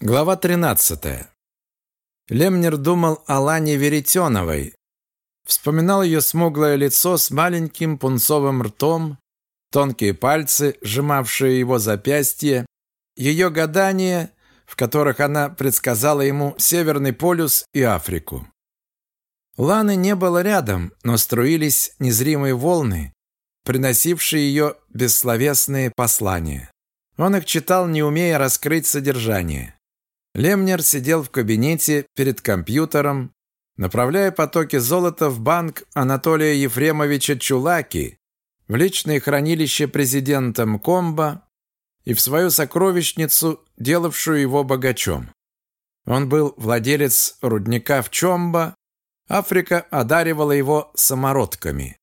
Глава 13. Лемнер думал о Лане Веретеновой. Вспоминал ее смуглое лицо с маленьким пунцовым ртом, тонкие пальцы, сжимавшие его запястье, ее гадания, в которых она предсказала ему Северный полюс и Африку. Ланы не было рядом, но струились незримые волны, приносившие ее бессловесные послания. Он их читал, не умея раскрыть содержание. Лемнер сидел в кабинете перед компьютером, направляя потоки золота в банк Анатолия Ефремовича Чулаки, в личное хранилище президента Мкомба и в свою сокровищницу, делавшую его богачом. Он был владелец рудника в Чомба, Африка одаривала его самородками.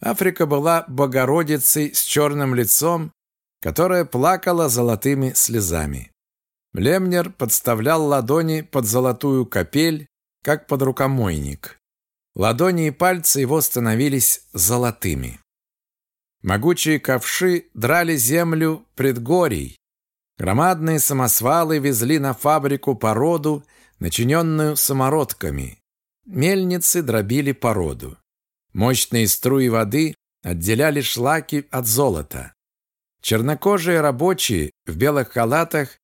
Африка была Богородицей с черным лицом, которая плакала золотыми слезами. Лемнер подставлял ладони под золотую капель, как под рукомойник. Ладони и пальцы его становились золотыми. Могучие ковши драли землю предгорий. Громадные самосвалы везли на фабрику породу, начиненную самородками. Мельницы дробили породу. Мощные струи воды отделяли шлаки от золота. Чернокожие рабочие в белых халатах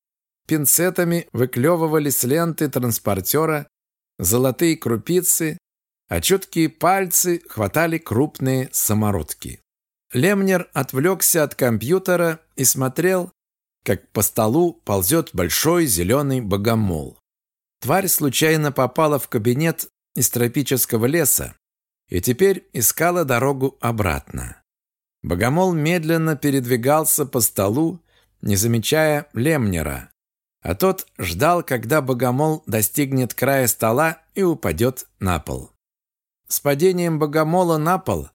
пинцетами выклевывали с ленты транспортера золотые крупицы, а чуткие пальцы хватали крупные самородки. Лемнер отвлекся от компьютера и смотрел, как по столу ползет большой зеленый богомол. Тварь случайно попала в кабинет из тропического леса и теперь искала дорогу обратно. Богомол медленно передвигался по столу, не замечая Лемнера, а тот ждал, когда богомол достигнет края стола и упадет на пол. С падением богомола на пол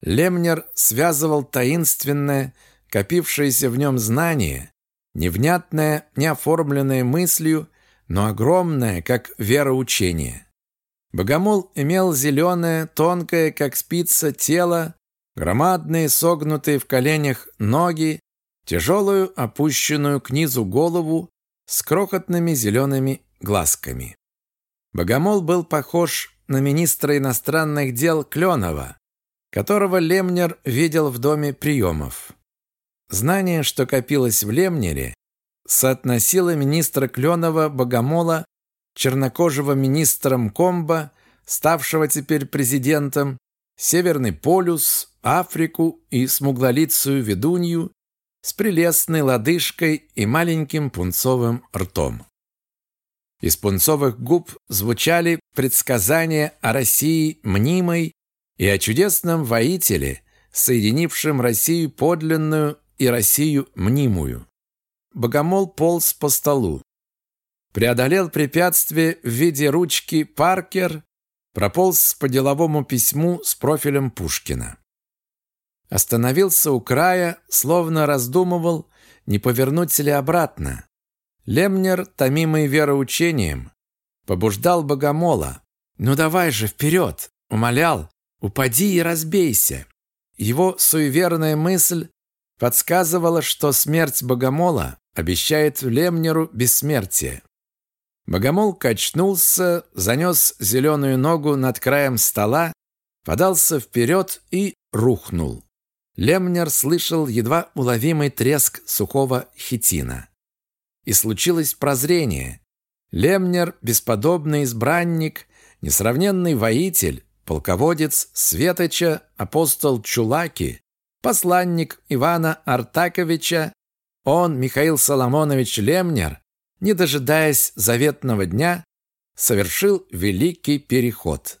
Лемнер связывал таинственное, копившееся в нем знание, невнятное, неоформленное мыслью, но огромное, как вероучение. Богомол имел зеленое, тонкое, как спица, тело, громадные, согнутые в коленях ноги, тяжелую, опущенную к низу голову с крохотными зелеными глазками. Богомол был похож на министра иностранных дел Кленова, которого Лемнер видел в доме приемов. Знание, что копилось в Лемнере, соотносило министра Кленова Богомола, чернокожего министром Комба, ставшего теперь президентом, Северный полюс, Африку и смуглолицую ведунью с прелестной лодыжкой и маленьким пунцовым ртом. Из пунцовых губ звучали предсказания о России мнимой и о чудесном воителе, соединившем Россию подлинную и Россию мнимую. Богомол полз по столу. Преодолел препятствие в виде ручки Паркер, прополз по деловому письму с профилем Пушкина. Остановился у края, словно раздумывал, не повернуть ли обратно. Лемнер, томимый вероучением, побуждал богомола. «Ну давай же, вперед!» Умолял, «Упади и разбейся!» Его суеверная мысль подсказывала, что смерть богомола обещает Лемнеру бессмертие. Богомол качнулся, занес зеленую ногу над краем стола, подался вперед и рухнул. Лемнер слышал едва уловимый треск сухого хитина. И случилось прозрение. Лемнер, бесподобный избранник, несравненный воитель, полководец Светоча, апостол Чулаки, посланник Ивана Артаковича, он, Михаил Соломонович Лемнер, не дожидаясь заветного дня, совершил великий переход.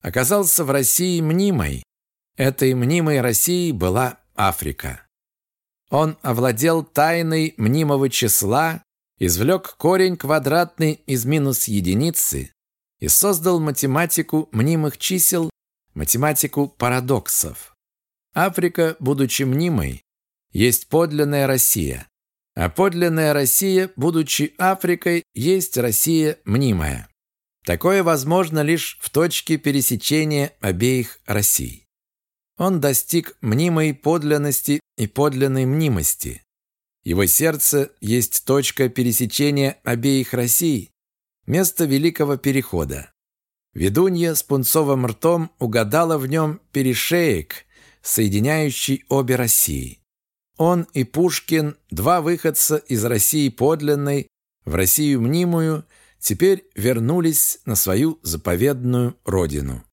Оказался в России мнимой, Этой мнимой Россией была Африка. Он овладел тайной мнимого числа, извлек корень квадратный из минус единицы и создал математику мнимых чисел, математику парадоксов. Африка, будучи мнимой, есть подлинная Россия, а подлинная Россия, будучи Африкой, есть Россия мнимая. Такое возможно лишь в точке пересечения обеих Россий. Он достиг мнимой подлинности и подлинной мнимости. Его сердце есть точка пересечения обеих Россий, место Великого Перехода. Ведунья с пунцовым ртом угадала в нем перешеек, соединяющий обе России. Он и Пушкин, два выходца из России подлинной в Россию мнимую, теперь вернулись на свою заповедную родину.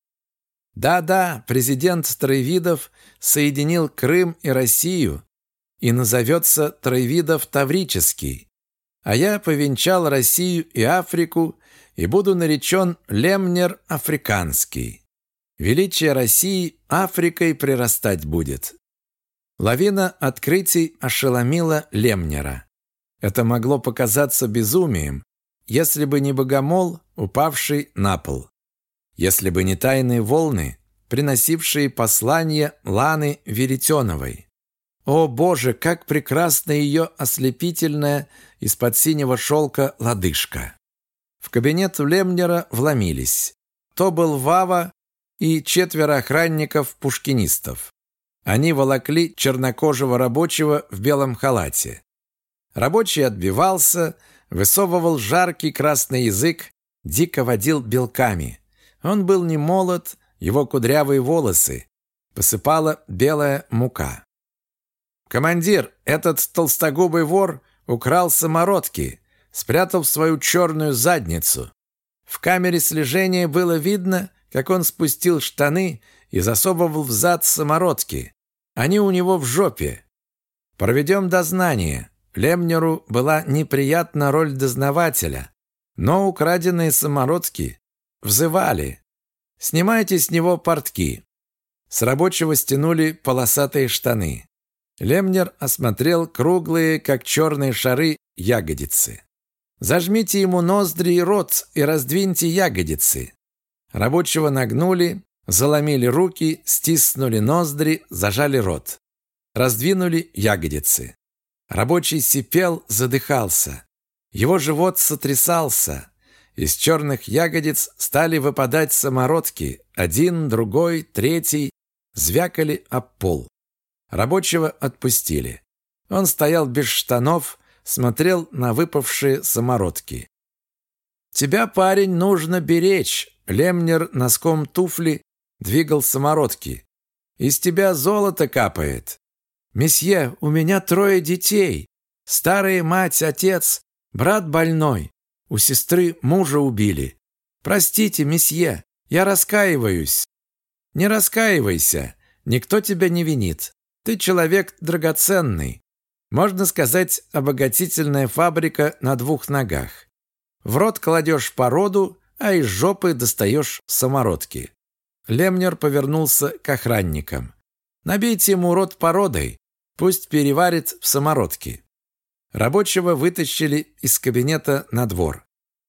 Да-да, президент Троевидов соединил Крым и Россию и назовется Троевидов Таврический. А я повенчал Россию и Африку и буду наречен Лемнер Африканский. Величие России Африкой прирастать будет. Лавина открытий ошеломила Лемнера. Это могло показаться безумием, если бы не богомол, упавший на пол. Если бы не тайные волны, приносившие послание Ланы Веретеновой. О, Боже, как прекрасна ее ослепительная из-под синего шелка лодыжка! В кабинет Лемнера вломились. То был Вава и четверо охранников-пушкинистов. Они волокли чернокожего рабочего в белом халате. Рабочий отбивался, высовывал жаркий красный язык, дико водил белками. Он был не молод, его кудрявые волосы посыпала белая мука. «Командир, этот толстогубый вор украл самородки, спрятал в свою черную задницу. В камере слежения было видно, как он спустил штаны и засовывал в зад самородки. Они у него в жопе. Проведем дознание. Лемнеру была неприятна роль дознавателя, но украденные самородки взывали. Снимайте с него портки. С рабочего стянули полосатые штаны. Лемнер осмотрел круглые, как черные шары, ягодицы. Зажмите ему ноздри и рот и раздвиньте ягодицы. Рабочего нагнули, заломили руки, стиснули ноздри, зажали рот. Раздвинули ягодицы. Рабочий сипел, задыхался. Его живот сотрясался. Из черных ягодиц стали выпадать самородки. Один, другой, третий. Звякали об пол. Рабочего отпустили. Он стоял без штанов, смотрел на выпавшие самородки. «Тебя, парень, нужно беречь!» Лемнер носком туфли двигал самородки. «Из тебя золото капает!» «Месье, у меня трое детей. Старая мать, отец, брат больной. У сестры мужа убили. Простите, месье, я раскаиваюсь». «Не раскаивайся, никто тебя не винит. Ты человек драгоценный. Можно сказать, обогатительная фабрика на двух ногах. В рот кладешь породу, а из жопы достаешь самородки. Лемнер повернулся к охранникам. «Набейте ему рот породой, пусть переварит в самородке». Рабочего вытащили из кабинета на двор.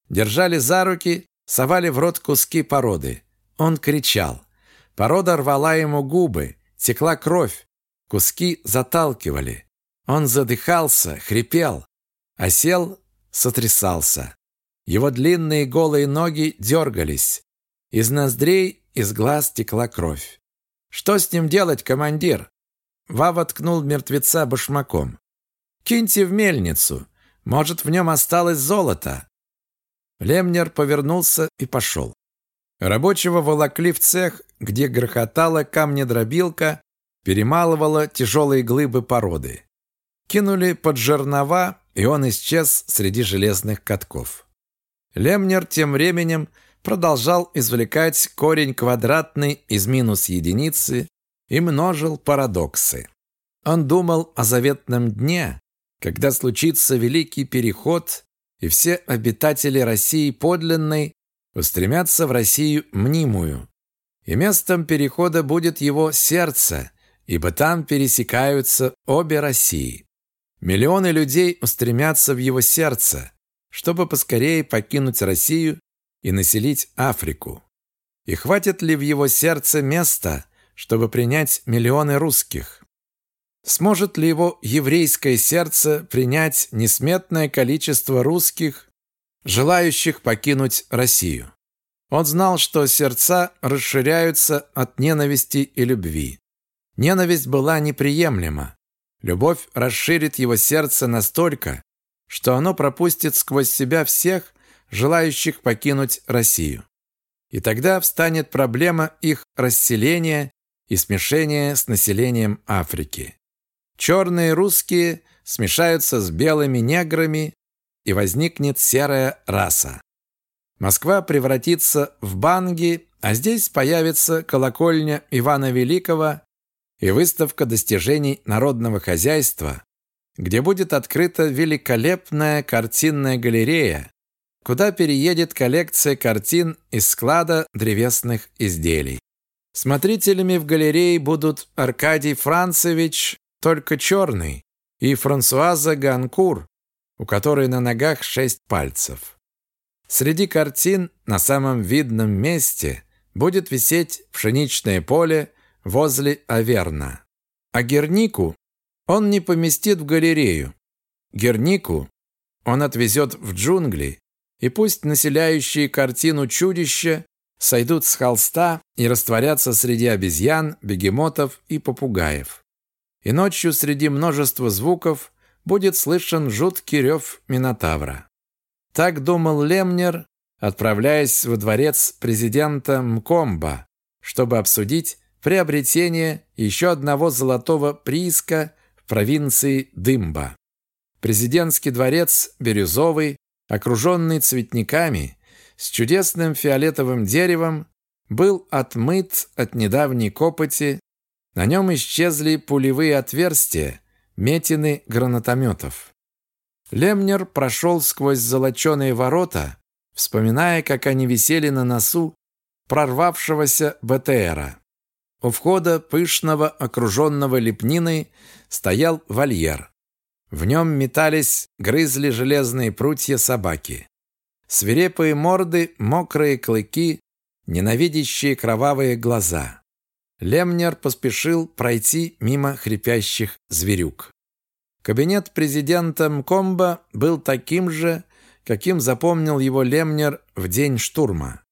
Держали за руки, совали в рот куски породы. Он кричал. Порода рвала ему губы, текла кровь, Куски заталкивали. Он задыхался, хрипел, а сел, сотрясался. Его длинные голые ноги дергались. Из ноздрей, из глаз текла кровь. «Что с ним делать, командир?» Вава ткнул мертвеца башмаком. «Киньте в мельницу. Может, в нем осталось золото». Лемнер повернулся и пошел. Рабочего волокли в цех, где грохотала камнедробилка, перемалывала тяжелые глыбы породы. Кинули под жернова, и он исчез среди железных катков. Лемнер тем временем продолжал извлекать корень квадратный из минус единицы и множил парадоксы. Он думал о заветном дне, когда случится великий переход, и все обитатели России подлинной устремятся в Россию мнимую. И местом перехода будет его сердце, ибо там пересекаются обе России. Миллионы людей устремятся в его сердце, чтобы поскорее покинуть Россию и населить Африку. И хватит ли в его сердце места, чтобы принять миллионы русских? Сможет ли его еврейское сердце принять несметное количество русских, желающих покинуть Россию? Он знал, что сердца расширяются от ненависти и любви. Ненависть была неприемлема. Любовь расширит его сердце настолько, что оно пропустит сквозь себя всех, желающих покинуть Россию. И тогда встанет проблема их расселения и смешения с населением Африки. Черные русские смешаются с белыми неграми, и возникнет серая раса. Москва превратится в Банги, а здесь появится колокольня Ивана Великого и выставка достижений народного хозяйства, где будет открыта великолепная картинная галерея, куда переедет коллекция картин из склада древесных изделий. Смотрителями в галерее будут Аркадий Францевич, только черный, и Франсуаза Ганкур, у которой на ногах шесть пальцев. Среди картин на самом видном месте будет висеть пшеничное поле возле Аверна. А Гернику он не поместит в галерею. Гернику он отвезет в джунгли, и пусть населяющие картину чудища сойдут с холста и растворятся среди обезьян, бегемотов и попугаев. И ночью среди множества звуков будет слышен жуткий рев Минотавра. Так думал Лемнер, отправляясь во дворец президента Мкомба, чтобы обсудить приобретение еще одного золотого прииска в провинции Дымба. Президентский дворец бирюзовый, окруженный цветниками, с чудесным фиолетовым деревом, был отмыт от недавней копоти, на нем исчезли пулевые отверстия, метины гранатометов. Лемнер прошел сквозь золоченые ворота, вспоминая, как они висели на носу прорвавшегося БТРа. У входа пышного, окруженного лепниной, стоял вольер. В нем метались, грызли железные прутья собаки. Свирепые морды, мокрые клыки, ненавидящие кровавые глаза. Лемнер поспешил пройти мимо хрипящих зверюк. Кабинет президента Мкомба был таким же, каким запомнил его Лемнер в день штурма.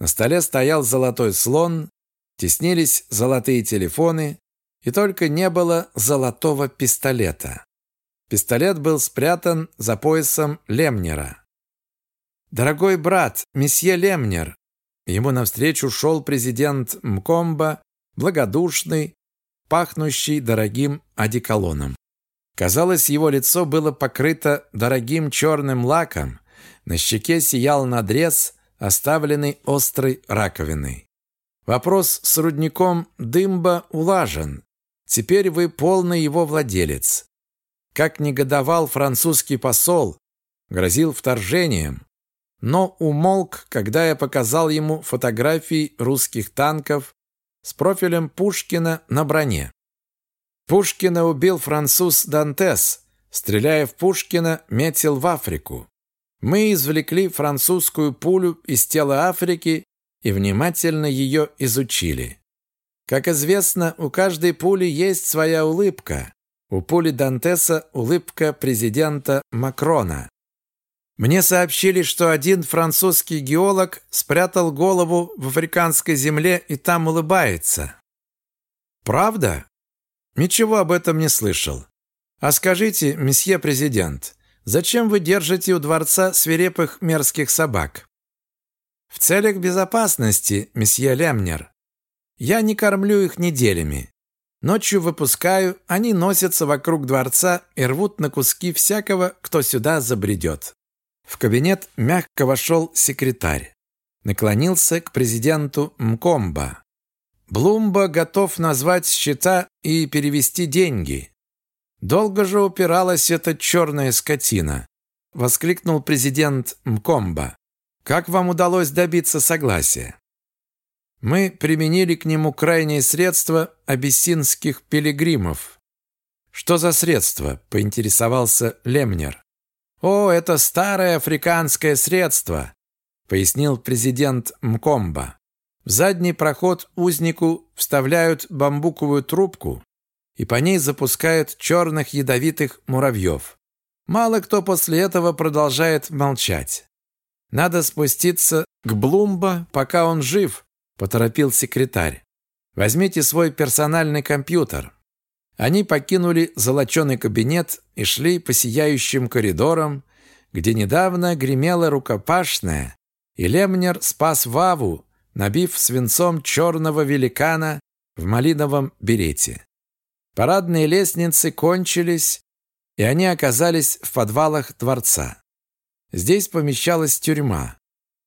На столе стоял золотой слон, теснились золотые телефоны, и только не было золотого пистолета. Пистолет был спрятан за поясом Лемнера. «Дорогой брат, месье Лемнер!» Ему навстречу шел президент Мкомба, благодушный, пахнущий дорогим одеколоном. Казалось, его лицо было покрыто дорогим черным лаком, на щеке сиял надрез, оставленный острой раковиной. Вопрос с рудником Дымба улажен. Теперь вы полный его владелец. Как негодовал французский посол, грозил вторжением, но умолк, когда я показал ему фотографии русских танков с профилем Пушкина на броне. Пушкина убил француз Дантес, стреляя в Пушкина, метил в Африку. Мы извлекли французскую пулю из тела Африки и внимательно ее изучили. Как известно, у каждой пули есть своя улыбка. У пули Дантеса улыбка президента Макрона. Мне сообщили, что один французский геолог спрятал голову в африканской земле и там улыбается. Правда? Ничего об этом не слышал. А скажите, месье президент, зачем вы держите у дворца свирепых мерзких собак? В целях безопасности, месье Лемнер. Я не кормлю их неделями. Ночью выпускаю, они носятся вокруг дворца и рвут на куски всякого, кто сюда забредет. В кабинет мягко вошел секретарь. Наклонился к президенту Мкомба. Блумба готов назвать счета и перевести деньги. Долго же упиралась эта черная скотина, воскликнул президент Мкомба. Как вам удалось добиться согласия? Мы применили к нему крайние средства абиссинских пилигримов. Что за средства? поинтересовался Лемнер. О, это старое африканское средство, пояснил президент Мкомба. В задний проход узнику вставляют бамбуковую трубку и по ней запускают черных ядовитых муравьев. Мало кто после этого продолжает молчать. Надо спуститься к Блумба, пока он жив, поторопил секретарь. Возьмите свой персональный компьютер. Они покинули золоченый кабинет и шли по сияющим коридорам, где недавно гремела рукопашная, и Лемнер спас Ваву, набив свинцом черного великана в малиновом берете. Парадные лестницы кончились, и они оказались в подвалах дворца. Здесь помещалась тюрьма.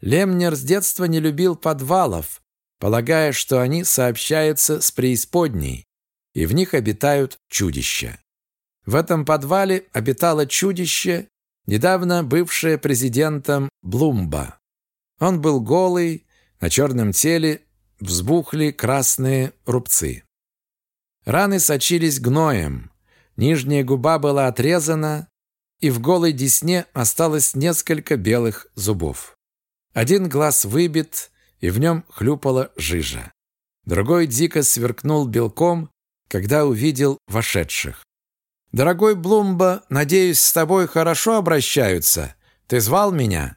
Лемнер с детства не любил подвалов, полагая, что они сообщаются с преисподней, и в них обитают чудища. В этом подвале обитало чудище, недавно бывшее президентом Блумба. Он был голый, на черном теле взбухли красные рубцы. Раны сочились гноем, нижняя губа была отрезана, и в голой десне осталось несколько белых зубов. Один глаз выбит, и в нем хлюпала жижа. Другой дико сверкнул белком, когда увидел вошедших. «Дорогой Блумба, надеюсь, с тобой хорошо обращаются. Ты звал меня?»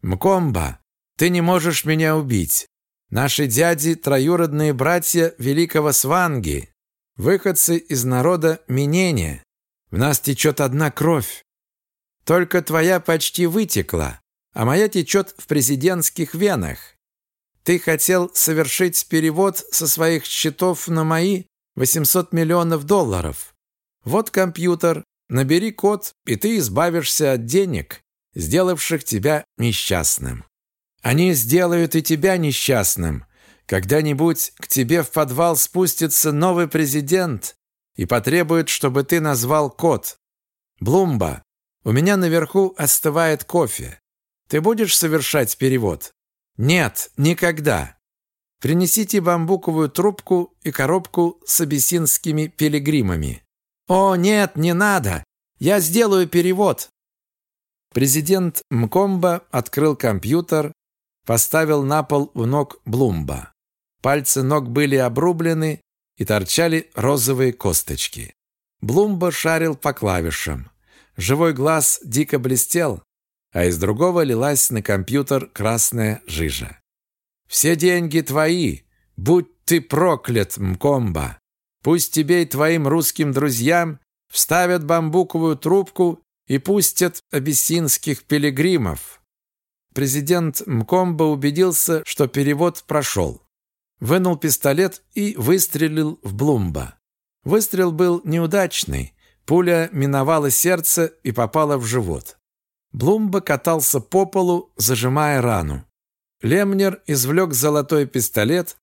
«Мкомба, ты не можешь меня убить. Наши дяди – троюродные братья великого Сванги, выходцы из народа Минения. В нас течет одна кровь. Только твоя почти вытекла, а моя течет в президентских венах. Ты хотел совершить перевод со своих счетов на мои 800 миллионов долларов. Вот компьютер, набери код, и ты избавишься от денег, сделавших тебя несчастным. Они сделают и тебя несчастным. Когда-нибудь к тебе в подвал спустится новый президент и потребует, чтобы ты назвал код. Блумба, у меня наверху остывает кофе. Ты будешь совершать перевод? Нет, никогда. Принесите бамбуковую трубку и коробку с абиссинскими пилигримами. О, нет, не надо. Я сделаю перевод. Президент Мкомба открыл компьютер, поставил на пол в ног Блумба. Пальцы ног были обрублены и торчали розовые косточки. Блумба шарил по клавишам. Живой глаз дико блестел, а из другого лилась на компьютер красная жижа. Все деньги твои. Будь ты проклят, Мкомба. Пусть тебе и твоим русским друзьям вставят бамбуковую трубку и пустят абиссинских пилигримов. Президент Мкомба убедился, что перевод прошел. Вынул пистолет и выстрелил в Блумба. Выстрел был неудачный. Пуля миновала сердце и попала в живот. Блумба катался по полу, зажимая рану. Лемнер извлек золотой пистолет,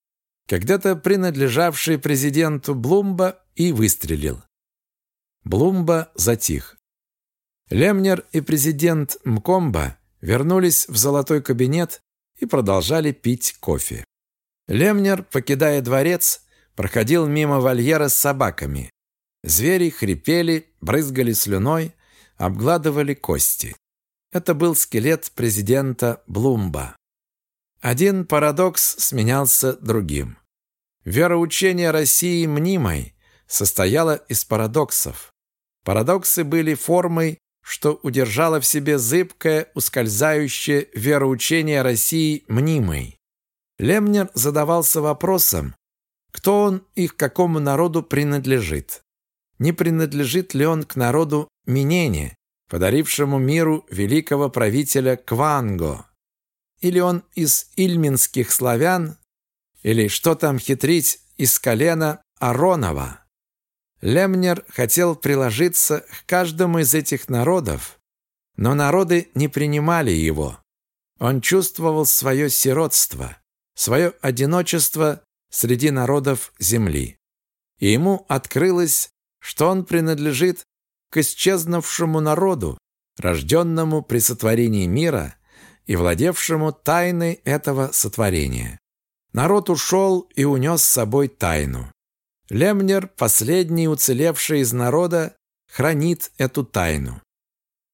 когда-то принадлежавший президенту Блумба, и выстрелил. Блумба затих. Лемнер и президент Мкомба вернулись в золотой кабинет и продолжали пить кофе. Лемнер, покидая дворец, проходил мимо вольера с собаками. Звери хрипели, брызгали слюной, обгладывали кости. Это был скелет президента Блумба. Один парадокс сменялся другим. Вероучение России мнимой состояло из парадоксов. Парадоксы были формой, что удержало в себе зыбкое, ускользающее вероучение России мнимой. Лемнер задавался вопросом, кто он и к какому народу принадлежит. Не принадлежит ли он к народу Минене, подарившему миру великого правителя Кванго? Или он из ильминских славян? Или что там хитрить из колена Аронова? Лемнер хотел приложиться к каждому из этих народов, но народы не принимали его. Он чувствовал свое сиротство, свое одиночество среди народов земли. И ему открылось, что он принадлежит к исчезнувшему народу, рожденному при сотворении мира и владевшему тайной этого сотворения. Народ ушел и унес с собой тайну. Лемнер, последний уцелевший из народа, хранит эту тайну.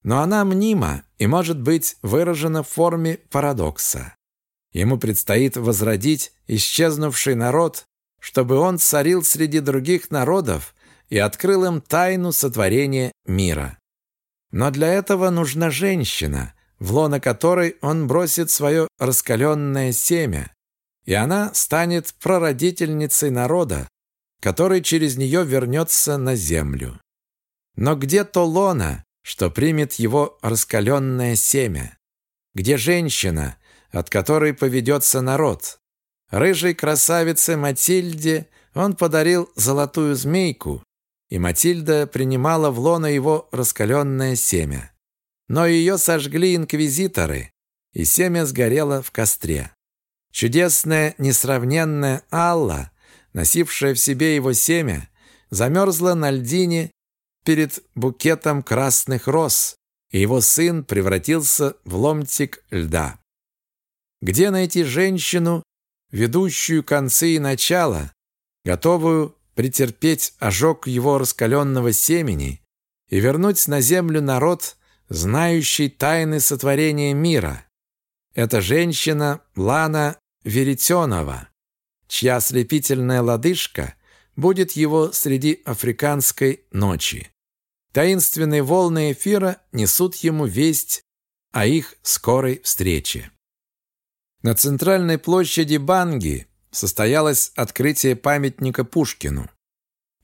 Но она мнима и может быть выражена в форме парадокса. Ему предстоит возродить исчезнувший народ, чтобы он царил среди других народов и открыл им тайну сотворения мира. Но для этого нужна женщина, в лоно которой он бросит свое раскаленное семя, и она станет прародительницей народа, который через нее вернется на землю. Но где то лона, что примет его раскаленное семя? Где женщина, от которой поведется народ? Рыжей красавице Матильде он подарил золотую змейку, и Матильда принимала в лоно его раскаленное семя. Но ее сожгли инквизиторы, и семя сгорело в костре. Чудесная, несравненная Алла, носившая в себе его семя, замерзла на льдине перед букетом красных роз, и его сын превратился в ломтик льда. Где найти женщину, ведущую концы и начало, готовую претерпеть ожог его раскаленного семени и вернуть на землю народ, знающий тайны сотворения мира. Эта женщина Лана Веретенова, чья ослепительная лодыжка будет его среди африканской ночи. Таинственные волны эфира несут ему весть о их скорой встрече. На центральной площади Банги состоялось открытие памятника Пушкину.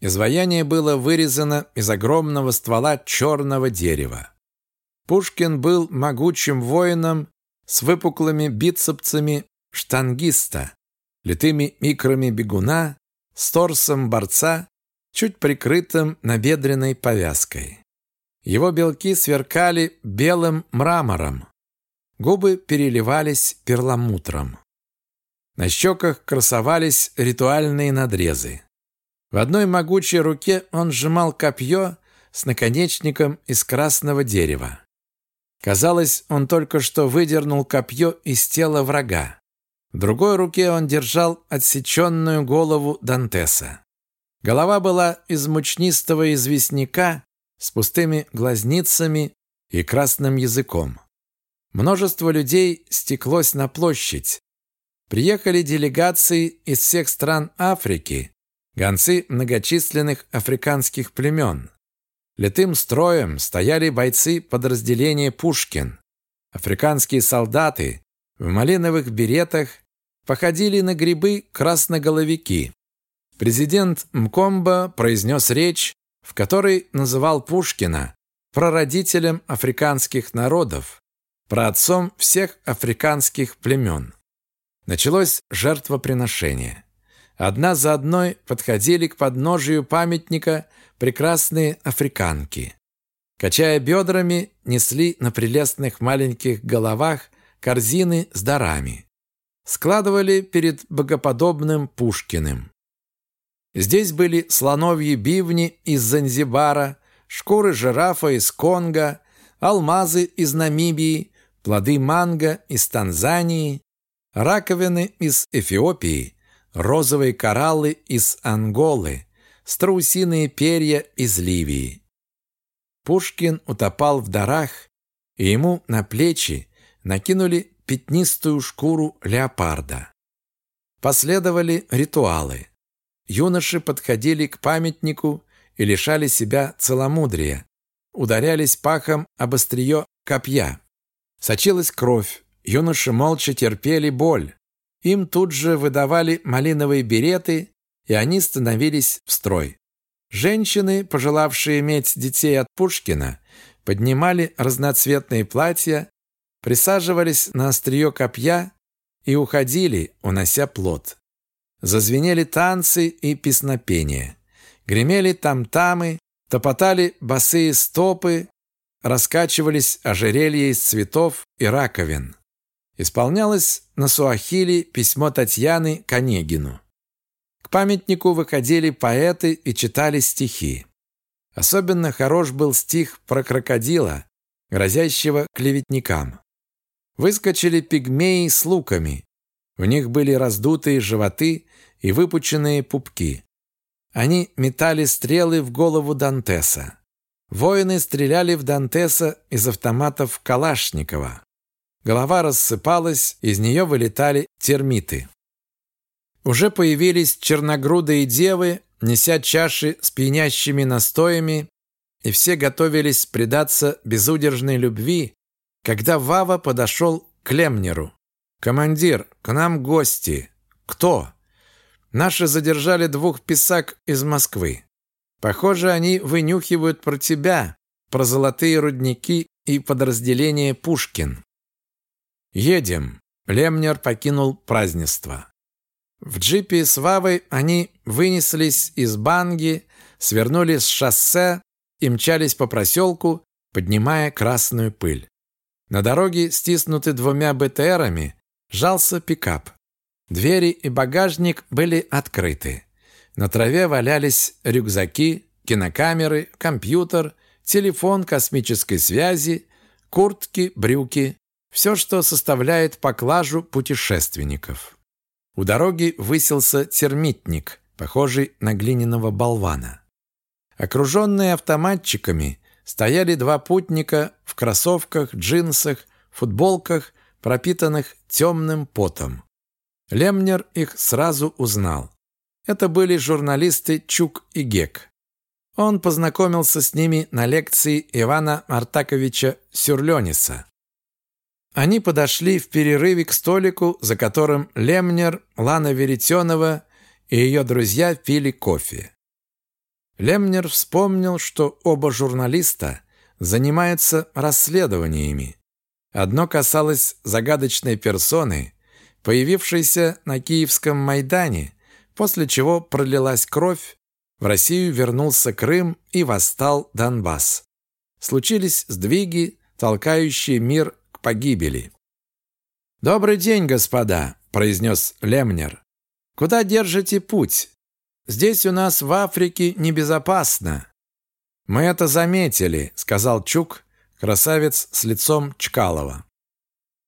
Изваяние было вырезано из огромного ствола черного дерева. Пушкин был могучим воином с выпуклыми бицепсами штангиста, литыми икрами бегуна, с торсом борца, чуть прикрытым набедренной повязкой. Его белки сверкали белым мрамором, губы переливались перламутром. На щеках красовались ритуальные надрезы. В одной могучей руке он сжимал копье с наконечником из красного дерева. Казалось, он только что выдернул копье из тела врага. В другой руке он держал отсеченную голову Дантеса. Голова была из мучнистого известняка с пустыми глазницами и красным языком. Множество людей стеклось на площадь, Приехали делегации из всех стран Африки, гонцы многочисленных африканских племен. Литым строем стояли бойцы подразделения «Пушкин». Африканские солдаты в малиновых беретах походили на грибы-красноголовики. Президент Мкомба произнес речь, в которой называл Пушкина прародителем африканских народов, праотцом всех африканских племен. Началось жертвоприношение. Одна за одной подходили к подножию памятника прекрасные африканки. Качая бедрами, несли на прелестных маленьких головах корзины с дарами. Складывали перед богоподобным Пушкиным. Здесь были слоновьи бивни из Занзибара, шкуры жирафа из Конго, алмазы из Намибии, плоды манго из Танзании, раковины из Эфиопии, розовые кораллы из Анголы, страусиные перья из Ливии. Пушкин утопал в дарах, и ему на плечи накинули пятнистую шкуру леопарда. Последовали ритуалы. Юноши подходили к памятнику и лишали себя целомудрия, ударялись пахом об острие копья. Сочилась кровь, Юноши молча терпели боль. Им тут же выдавали малиновые береты, и они становились в строй. Женщины, пожелавшие иметь детей от Пушкина, поднимали разноцветные платья, присаживались на острие копья и уходили, унося плод. Зазвенели танцы и песнопения. Гремели там-тамы, топотали босые стопы, раскачивались ожерелья из цветов и раковин. Исполнялось на суахили письмо Татьяны к Онегину. К памятнику выходили поэты и читали стихи. Особенно хорош был стих про крокодила, грозящего клеветникам. Выскочили пигмеи с луками. В них были раздутые животы и выпученные пупки. Они метали стрелы в голову Дантеса. Воины стреляли в Дантеса из автоматов Калашникова. Голова рассыпалась, из нее вылетали термиты. Уже появились черногрудые девы, неся чаши с пьянящими настоями, и все готовились предаться безудержной любви, когда Вава подошел к Лемнеру. «Командир, к нам гости». «Кто?» Наши задержали двух писак из Москвы. Похоже, они вынюхивают про тебя, про золотые рудники и подразделение Пушкин. Едем. Лемнер покинул празднество. В джипе с Вавой они вынеслись из Банги, свернули с шоссе и мчались по проселку, поднимая красную пыль. На дороге, стиснутый двумя БТРами, жался пикап. Двери и багажник были открыты. На траве валялись рюкзаки, кинокамеры, компьютер, телефон космической связи, куртки, брюки, все, что составляет поклажу путешественников. У дороги высился термитник, похожий на глиняного болвана. Окруженные автоматчиками стояли два путника в кроссовках, джинсах, футболках, пропитанных темным потом. Лемнер их сразу узнал. Это были журналисты Чук и Гек. Он познакомился с ними на лекции Ивана Артаковича Сюрлениса. Они подошли в перерыве к столику, за которым Лемнер, Лана Веретенова и ее друзья пили кофе. Лемнер вспомнил, что оба журналиста занимаются расследованиями. Одно касалось загадочной персоны, появившейся на Киевском Майдане, после чего пролилась кровь, в Россию вернулся Крым и восстал Донбасс. Случились сдвиги, толкающие мир погибели. «Добрый день, господа», – произнес Лемнер. «Куда держите путь? Здесь у нас в Африке небезопасно». «Мы это заметили», – сказал Чук, красавец с лицом Чкалова.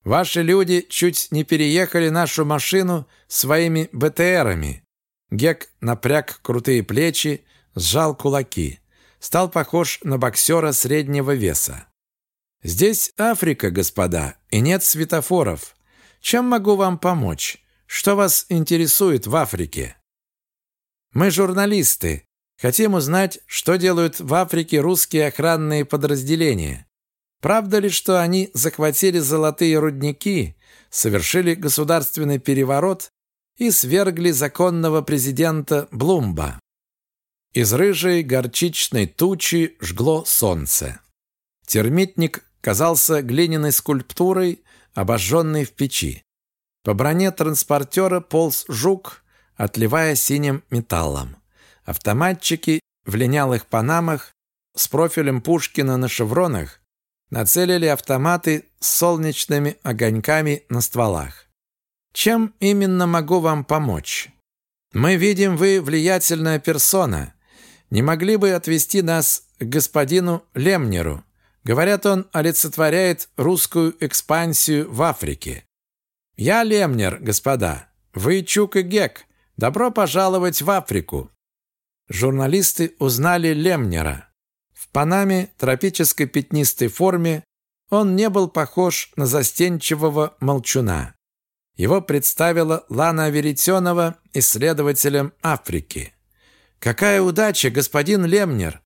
«Ваши люди чуть не переехали нашу машину своими БТРами. Гек напряг крутые плечи, сжал кулаки. Стал похож на боксера среднего веса. «Здесь Африка, господа, и нет светофоров. Чем могу вам помочь? Что вас интересует в Африке?» «Мы журналисты. Хотим узнать, что делают в Африке русские охранные подразделения. Правда ли, что они захватили золотые рудники, совершили государственный переворот и свергли законного президента Блумба. Из рыжей горчичной тучи жгло солнце. Термитник казался глиняной скульптурой, обожженной в печи. По броне транспортера полз жук, отливая синим металлом. Автоматчики в линялых панамах с профилем Пушкина на шевронах нацелили автоматы с солнечными огоньками на стволах. Чем именно могу вам помочь? Мы видим, вы влиятельная персона. Не могли бы отвести нас к господину Лемнеру? Говорят, он олицетворяет русскую экспансию в Африке. Я Лемнер, господа. Вы Чук и Гек. Добро пожаловать в Африку. Журналисты узнали Лемнера. В Панаме, тропической пятнистой форме, он не был похож на застенчивого молчуна. Его представила Лана Веретенова исследователем Африки. «Какая удача, господин Лемнер!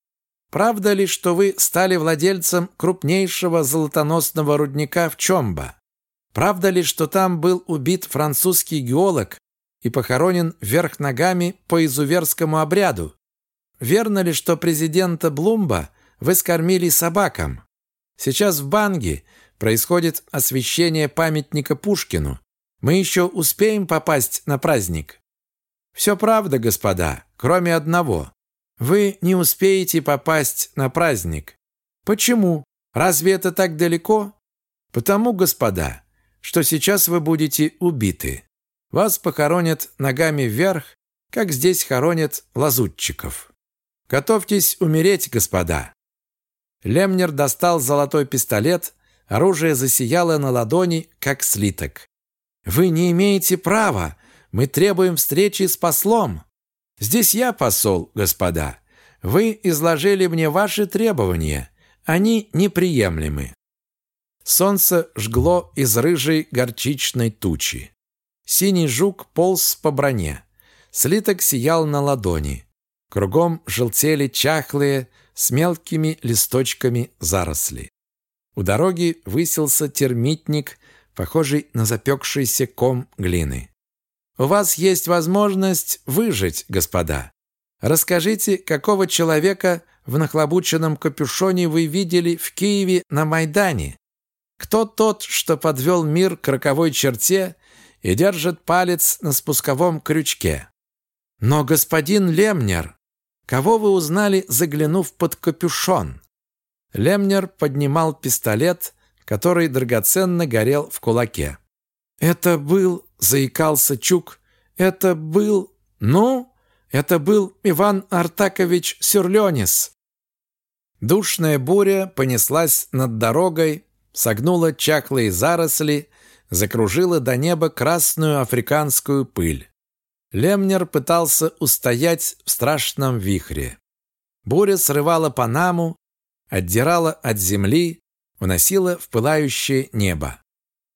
Правда ли, что вы стали владельцем крупнейшего золотоносного рудника в Чомба? Правда ли, что там был убит французский геолог и похоронен вверх ногами по изуверскому обряду? Верно ли, что президента Блумба вы скормили собакам? Сейчас в Банге происходит освящение памятника Пушкину, мы еще успеем попасть на праздник. Все правда, господа, кроме одного. Вы не успеете попасть на праздник. Почему? Разве это так далеко? Потому, господа, что сейчас вы будете убиты. Вас похоронят ногами вверх, как здесь хоронят лазутчиков. Готовьтесь умереть, господа. Лемнер достал золотой пистолет, оружие засияло на ладони, как слиток. «Вы не имеете права! Мы требуем встречи с послом!» «Здесь я посол, господа. Вы изложили мне ваши требования. Они неприемлемы». Солнце жгло из рыжей горчичной тучи. Синий жук полз по броне. Слиток сиял на ладони. Кругом желтели чахлые, с мелкими листочками заросли. У дороги высился термитник похожий на запекшийся ком глины. У вас есть возможность выжить, господа. Расскажите, какого человека в нахлобученном капюшоне вы видели в Киеве на Майдане? Кто тот, что подвел мир к роковой черте и держит палец на спусковом крючке? Но, господин Лемнер, кого вы узнали, заглянув под капюшон? Лемнер поднимал пистолет, который драгоценно горел в кулаке. «Это был...» — заикался Чук. «Это был... Ну, это был Иван Артакович Сюрленис». Душная буря понеслась над дорогой, согнула чахлые заросли, закружила до неба красную африканскую пыль. Лемнер пытался устоять в страшном вихре. Буря срывала Панаму, отдирала от земли, уносила в пылающее небо.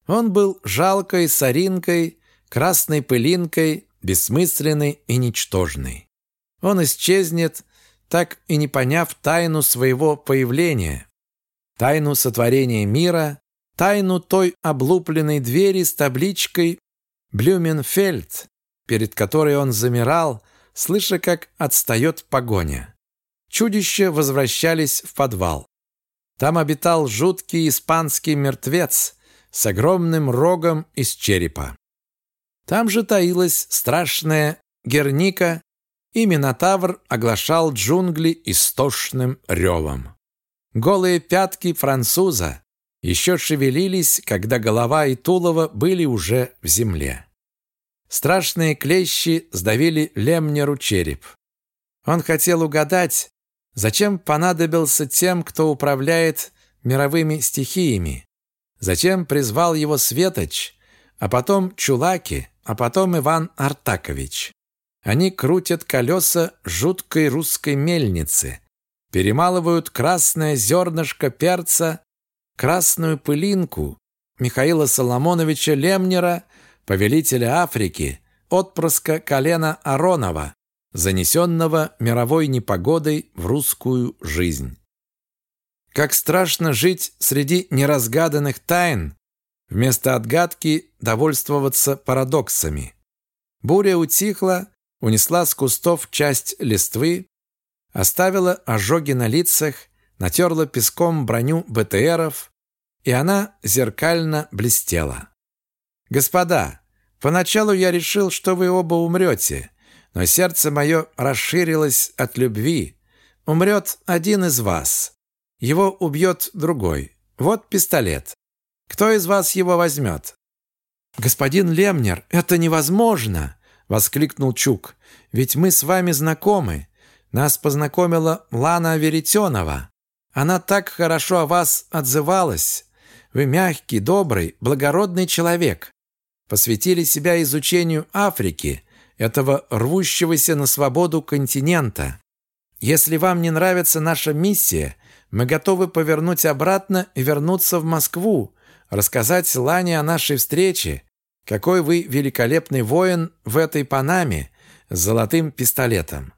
Он был жалкой соринкой, красной пылинкой, бессмысленной и ничтожной. Он исчезнет, так и не поняв тайну своего появления, тайну сотворения мира, тайну той облупленной двери с табличкой «Блюменфельд», перед которой он замирал, слыша, как отстает погоня. Чудища возвращались в подвал. Там обитал жуткий испанский мертвец с огромным рогом из черепа. Там же таилась страшная Герника, и Минотавр оглашал джунгли истошным ревом. Голые пятки француза еще шевелились, когда голова и тулово были уже в земле. Страшные клещи сдавили Лемнеру череп. Он хотел угадать, зачем понадобился тем, кто управляет мировыми стихиями, зачем призвал его Светоч, а потом Чулаки, а потом Иван Артакович. Они крутят колеса жуткой русской мельницы, перемалывают красное зернышко перца, красную пылинку Михаила Соломоновича Лемнера, повелителя Африки, отпрыска колена Аронова, занесенного мировой непогодой в русскую жизнь. Как страшно жить среди неразгаданных тайн, вместо отгадки довольствоваться парадоксами. Буря утихла, унесла с кустов часть листвы, оставила ожоги на лицах, натерла песком броню БТРов, и она зеркально блестела. «Господа, поначалу я решил, что вы оба умрете, но сердце мое расширилось от любви. Умрет один из вас. Его убьет другой. Вот пистолет. Кто из вас его возьмет?» «Господин Лемнер, это невозможно!» — воскликнул Чук. «Ведь мы с вами знакомы. Нас познакомила Лана Веретенова. Она так хорошо о вас отзывалась. Вы мягкий, добрый, благородный человек. Посвятили себя изучению Африки, этого рвущегося на свободу континента. Если вам не нравится наша миссия, мы готовы повернуть обратно и вернуться в Москву, рассказать Лане о нашей встрече, какой вы великолепный воин в этой Панаме с золотым пистолетом.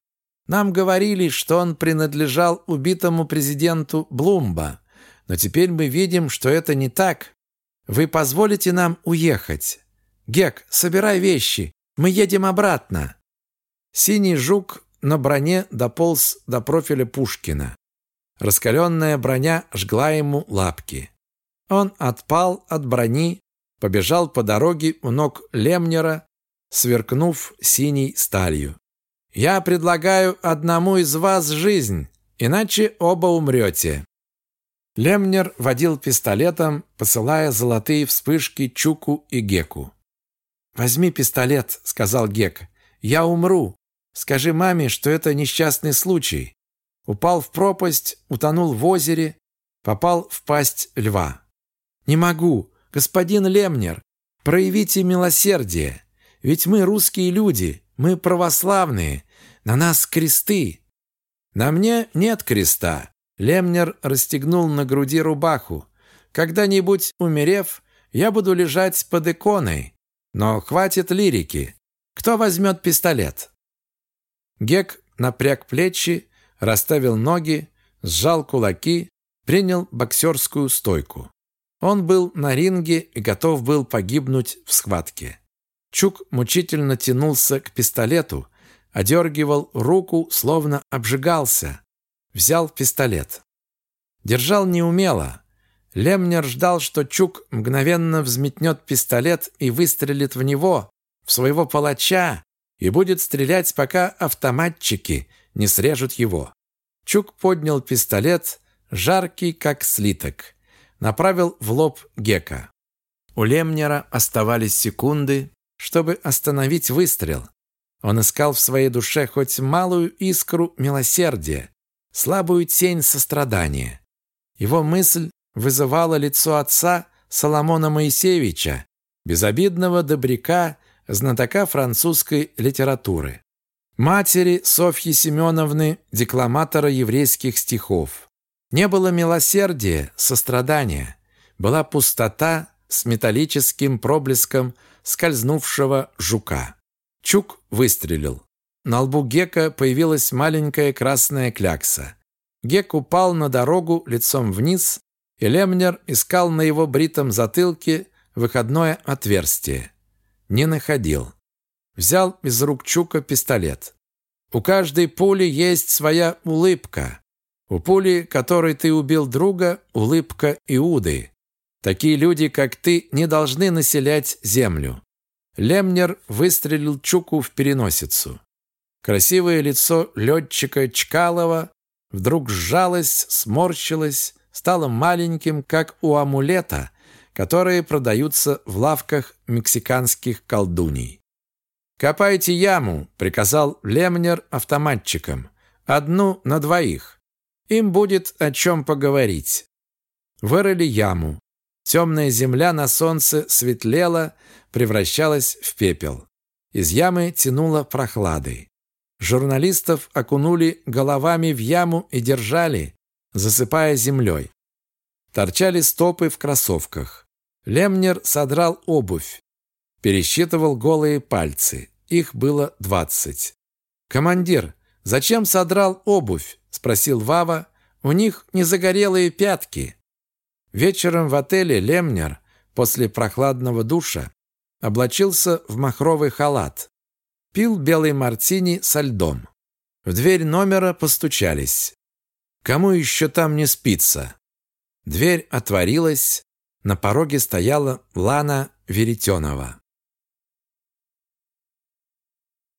Нам говорили, что он принадлежал убитому президенту Блумба, но теперь мы видим, что это не так. Вы позволите нам уехать? Гек, собирай вещи, мы едем обратно. Синий жук на броне дополз до профиля Пушкина. Раскаленная броня жгла ему лапки. Он отпал от брони, побежал по дороге у ног Лемнера, сверкнув синей сталью. «Я предлагаю одному из вас жизнь, иначе оба умрете». Лемнер водил пистолетом, посылая золотые вспышки Чуку и Геку. «Возьми пистолет», — сказал Гек. «Я умру. Скажи маме, что это несчастный случай. Упал в пропасть, утонул в озере, попал в пасть льва. «Не могу. Господин Лемнер, проявите милосердие. Ведь мы русские люди, мы православные. На нас кресты». «На мне нет креста». Лемнер расстегнул на груди рубаху. «Когда-нибудь, умерев, я буду лежать под иконой. Но хватит лирики. Кто возьмет пистолет?» Гек напряг плечи, расставил ноги, сжал кулаки, принял боксерскую стойку. Он был на ринге и готов был погибнуть в схватке. Чук мучительно тянулся к пистолету, одергивал руку, словно обжигался. Взял пистолет. Держал неумело. Лемнер ждал, что Чук мгновенно взметнет пистолет и выстрелит в него, в своего палача, и будет стрелять, пока автоматчики не срежут его. Чук поднял пистолет, жаркий, как слиток. Направил в лоб Гека. У Лемнера оставались секунды, чтобы остановить выстрел. Он искал в своей душе хоть малую искру милосердия, слабую тень сострадания. Его мысль вызывала лицо отца Соломона Моисеевича, безобидного добряка, знатока французской литературы. Матери Софьи Семеновны, декламатора еврейских стихов. Не было милосердия, сострадания. Была пустота с металлическим проблеском скользнувшего жука. Чук выстрелил. На лбу Гека появилась маленькая красная клякса. Гек упал на дорогу лицом вниз, и Лемнер искал на его бритом затылке выходное отверстие. Не находил. Взял из рук Чука пистолет. У каждой пули есть своя улыбка. У пули, которой ты убил друга, улыбка Иуды. Такие люди, как ты, не должны населять землю. Лемнер выстрелил Чуку в переносицу. Красивое лицо летчика Чкалова вдруг сжалось, сморщилось, стало маленьким, как у амулета, которые продаются в лавках мексиканских колдуний. «Копайте яму», — приказал Лемнер автоматчикам. «Одну на двоих. Им будет о чем поговорить». Вырыли яму. Темная земля на солнце светлела, превращалась в пепел. Из ямы тянуло прохладой. Журналистов окунули головами в яму и держали, засыпая землей. Торчали стопы в кроссовках. Лемнер содрал обувь. Пересчитывал голые пальцы. Их было двадцать. «Командир, зачем содрал обувь?» – спросил Вава. «У них не загорелые пятки». Вечером в отеле Лемнер после прохладного душа облачился в махровый халат. Пил белый мартини со льдом. В дверь номера постучались. Кому еще там не спится? Дверь отворилась. На пороге стояла Лана Веретенова.